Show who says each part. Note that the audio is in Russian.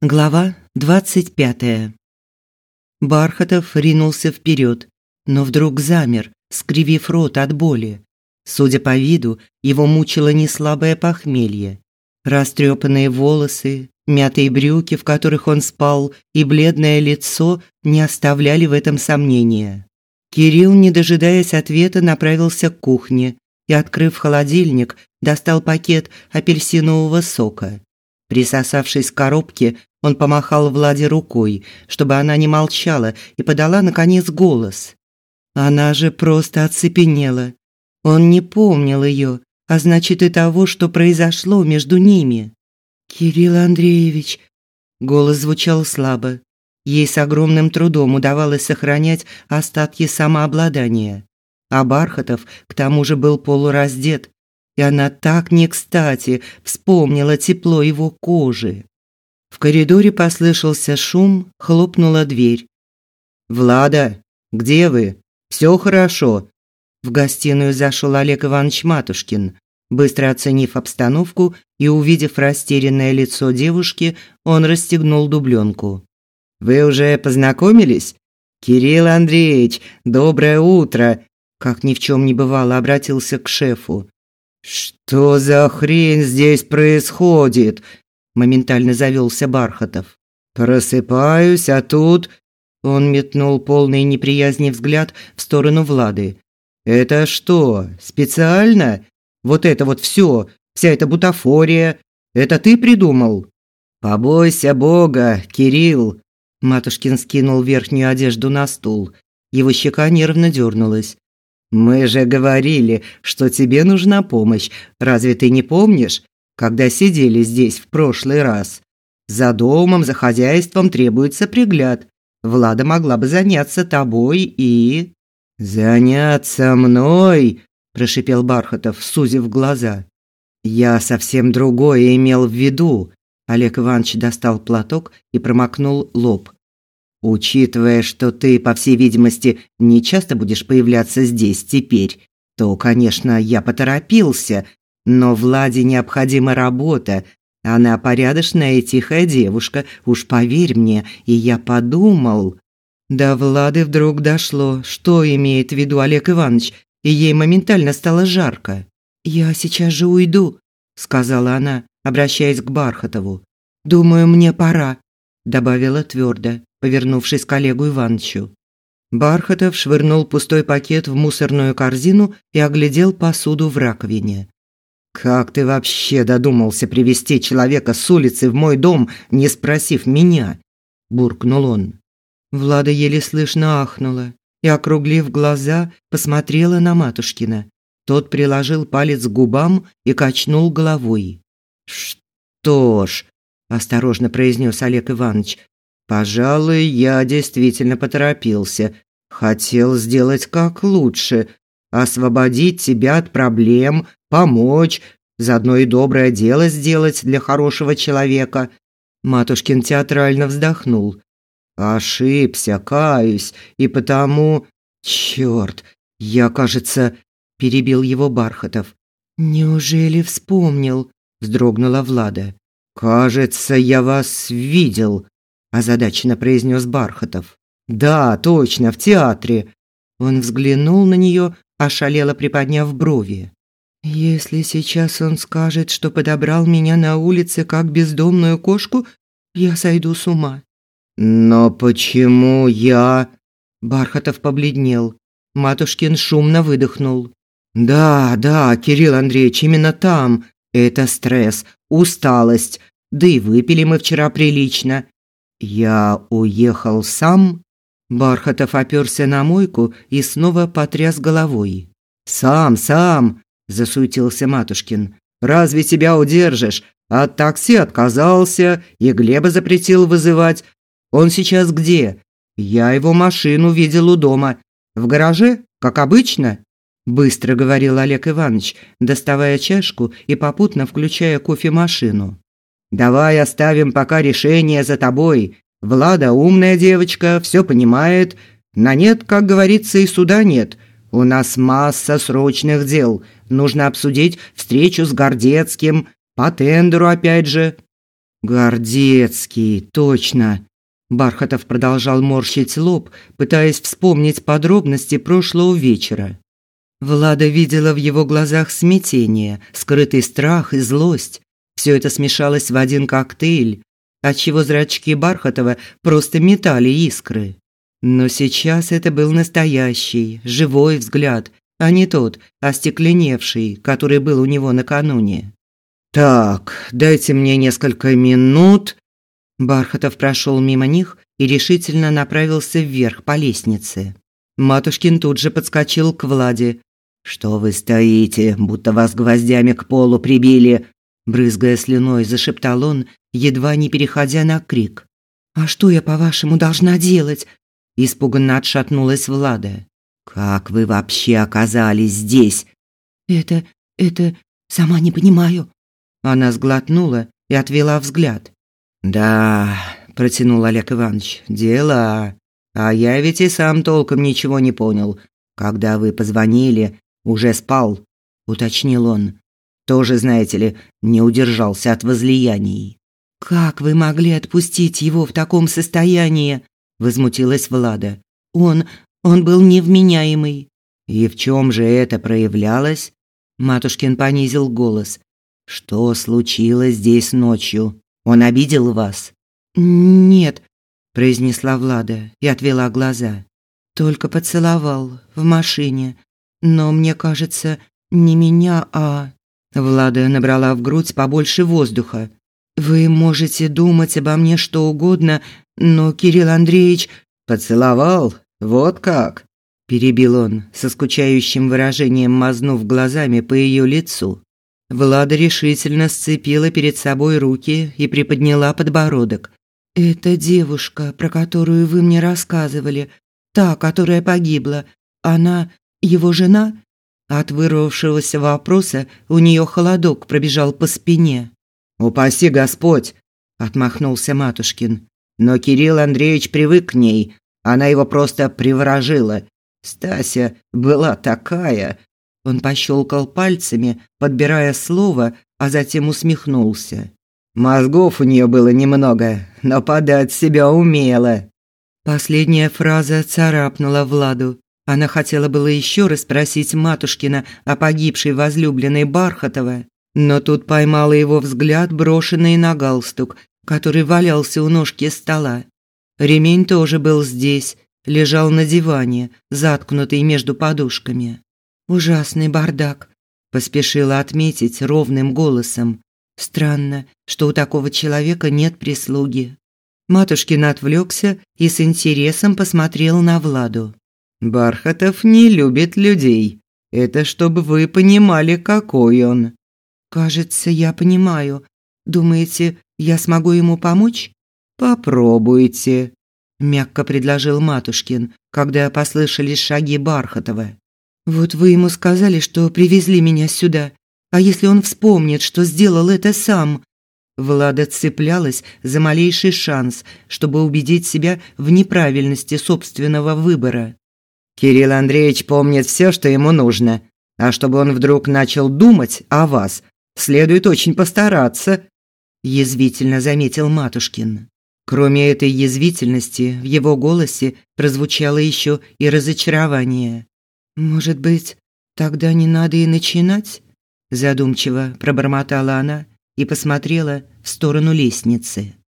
Speaker 1: Глава двадцать пятая. Бархатов ринулся вперед, но вдруг замер, скривив рот от боли. Судя по виду, его мучило неслабое похмелье. Растрепанные волосы, мятые брюки, в которых он спал, и бледное лицо не оставляли в этом сомнения. Кирилл, не дожидаясь ответа, направился к кухне и, открыв холодильник, достал пакет апельсинового сока. Присосавшись к коробке, он помахал Владе рукой, чтобы она не молчала, и подала наконец голос. Она же просто оцепенела. Он не помнил ее, а значит и того, что произошло между ними. Кирилл Андреевич, голос звучал слабо. Ей с огромным трудом удавалось сохранять остатки самообладания. А Бархатов к тому же был полураздет, и она так не кстати вспомнила тепло его кожи. В коридоре послышался шум, хлопнула дверь. «Влада, где вы? Все хорошо?» В гостиную зашел Олег Иванович Матушкин. Быстро оценив обстановку и увидев растерянное лицо девушки, он расстегнул дубленку. «Вы уже познакомились?» «Кирилл Андреевич, доброе утро!» Как ни в чем не бывало, обратился к шефу. «Что за хрень здесь происходит?» моментально завелся Бархатов. Просыпаюсь, а тут он метнул полный неприязни взгляд в сторону Влады. Это что, специально? Вот это вот все, вся эта бутафория, это ты придумал? Побойся Бога, Кирилл. Матушкин скинул верхнюю одежду на стул. Его щека нервно дернулась. Мы же говорили, что тебе нужна помощь. Разве ты не помнишь? когда сидели здесь в прошлый раз. За домом, за хозяйством требуется пригляд. Влада могла бы заняться тобой и заняться мной, прошипел Бархатов, сузив глаза. Я совсем другое имел в виду. Олег Иванович достал платок и промокнул лоб. Учитывая, что ты, по всей видимости, не часто будешь появляться здесь теперь, то, конечно, я поторопился но Владе необходима работа. Она порядочная и тихая девушка, уж поверь мне, и я подумал. До Влады вдруг дошло, что имеет в виду Олег Иванович, и ей моментально стало жарко. «Я сейчас же уйду», – сказала она, обращаясь к Бархатову. «Думаю, мне пора», – добавила твердо, повернувшись к Олегу Ивановичу. Бархатов швырнул пустой пакет в мусорную корзину и оглядел посуду в раковине. Как ты вообще додумался привести человека с улицы в мой дом, не спросив меня? буркнул он. Влада еле слышно ахнула и округлив глаза, посмотрела на Матушкина. Тот приложил палец к губам и качнул головой. Что ж, осторожно произнес Олег Иванович. Пожалуй, я действительно поторопился. Хотел сделать как лучше, освободить тебя от проблем, помочь, заодно и доброе дело сделать для хорошего человека. Матушкин театрально вздохнул. Ошибся, каюсь, и потому, чёрт, я, кажется, перебил его Бархатов. Неужели вспомнил? вздрогнула Влада. Кажется, я вас видел, озадаченно произнес Бархатов. Да, точно, в театре. Он взглянул на нее, ошалело приподняв брови. Если сейчас он скажет, что подобрал меня на улице как бездомную кошку, я сойду с ума. Но почему я? Бархатов побледнел. Матушкин шумно выдохнул. Да, да, Кирилл Андреевич, именно там. Это стресс, усталость. Да и выпили мы вчера прилично. Я уехал сам. Бархатов оперся на мойку и снова потряс головой. Сам, сам, засуетился Матушкин. Разве тебя удержишь? От такси отказался, и Глеба запретил вызывать. Он сейчас где? Я его машину видел у дома. В гараже, как обычно, быстро говорил Олег Иванович, доставая чашку и попутно включая кофемашину. Давай оставим пока решение за тобой. Влада умная девочка, все понимает. На нет, как говорится, и суда нет. У нас масса срочных дел. Нужно обсудить встречу с Гордецким, по тендеру опять же. Гордецкий, точно. Бархатов продолжал морщить лоб, пытаясь вспомнить подробности прошлого вечера. Влада видела в его глазах смятение, скрытый страх и злость. Все это смешалось в один коктейль, отчего зрачки Бархатова просто метали искры. Но сейчас это был настоящий, живой взгляд, а не тот, остекленевший, который был у него накануне. «Так, дайте мне несколько минут», Бархатов прошел мимо них и решительно направился вверх по лестнице. Матушкин тут же подскочил к Владе. «Что вы стоите, будто вас гвоздями к полу прибили?» Брызгая слюной, зашептал он, едва не переходя на крик. «А что я, по-вашему, должна делать?» Испуганно отшатнулась Влада. «Как вы вообще оказались здесь?»
Speaker 2: «Это... это... сама не понимаю».
Speaker 1: Она сглотнула и отвела взгляд. Да, протянул Олег Иванович. Дела. А я ведь и сам толком ничего не понял. Когда вы позвонили, уже спал, уточнил он. Тоже, знаете ли, не удержался от возлияний.
Speaker 2: Как вы могли отпустить его в таком состоянии? возмутилась Влада. Он он был невменяемый.
Speaker 1: И в чем же это проявлялось? Матушкин понизил голос. Что случилось здесь ночью? Он обидел вас?
Speaker 2: Нет, произнесла Влада и отвела глаза. Только поцеловал в машине. Но мне кажется, не меня, а Влада набрала в грудь побольше воздуха. Вы можете думать обо мне что угодно, но Кирилл Андреевич
Speaker 1: поцеловал. Вот как, перебил он, со скучающим выражением мазнув глазами по ее лицу. Влада решительно сцепила перед собой руки и приподняла подбородок.
Speaker 2: «Это девушка, про которую вы мне рассказывали, та, которая погибла, она его жена?»
Speaker 1: От вырвавшегося вопроса у нее холодок пробежал по спине. «Упаси Господь!» – отмахнулся Матушкин. Но Кирилл Андреевич привык к ней, она его просто приворожила. Стася была такая, он пощелкал пальцами, подбирая слово, а затем усмехнулся. Мозгов у нее было немного, но подать себя умела. Последняя фраза царапнула Владу. Она хотела было еще раз спросить Матушкина о погибшей возлюбленной Бархатова, но тут поймала его взгляд, брошенный на галстук, который валялся у ножки стола. Ремень тоже был здесь, лежал на диване, заткнутый между подушками.
Speaker 2: Ужасный бардак, поспешила отметить ровным голосом. Странно, что у такого человека нет прислуги.
Speaker 1: Матушкин отвлекся и с интересом посмотрел на Владу. Бархатов не любит людей. Это чтобы вы понимали, какой он.
Speaker 2: Кажется, я понимаю. Думаете, я смогу ему помочь?
Speaker 1: Попробуйте, мягко предложил Матушкин, когда послышались шаги Бархатова.
Speaker 2: Вот вы ему сказали, что привезли меня сюда. А если он вспомнит, что сделал это сам?
Speaker 1: Влада цеплялась за малейший шанс, чтобы убедить себя в неправильности собственного выбора. Кирилл Андреевич помнит все, что ему нужно. А чтобы он вдруг начал думать о вас, следует очень постараться, язвительно заметил Матушкин. Кроме этой язвительности, в его голосе прозвучало еще и разочарование.
Speaker 2: Может быть, тогда не надо и начинать?
Speaker 1: задумчиво пробормотала она и посмотрела в сторону лестницы.